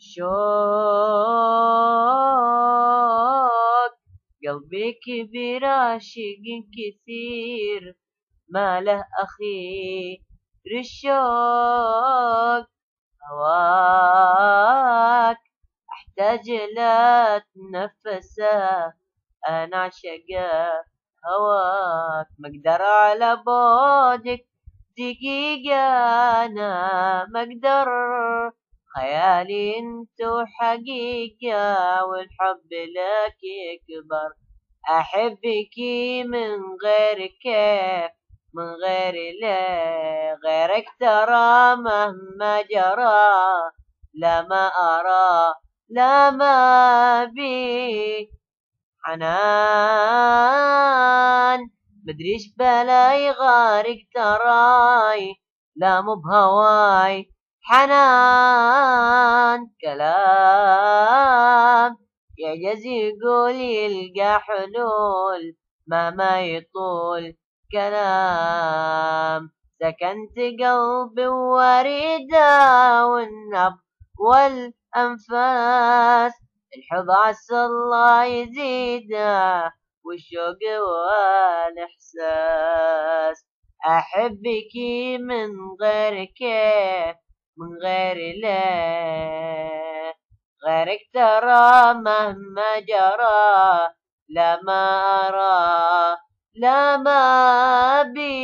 شوق قلبي كبير عاشق كثير. ما له أخير الشوق هواك. أحتاج لا تنفسه. أنا عشقه هواك. مقدر على بعدك دقيقة أنا مقدر خيالي انت حقيقة والحب لك يكبر. أحبك من غير كيف من غير ليه غيرك ترى مهما جرى. لا ما أرى لا ما بي حنان مدريش بلاي غارق تراي. لا مو بهواي. حنان كلام يعجز يقول يلقى حلول مهما يطول كلام. سكنت قلبي وريده والنبض والأنفاس. الحب عسى الله يزيده والشوق والإحساس. أحبك من غير كيف من غير ليه غيرك ترى مهما جرى لا ما أرى لا ما بي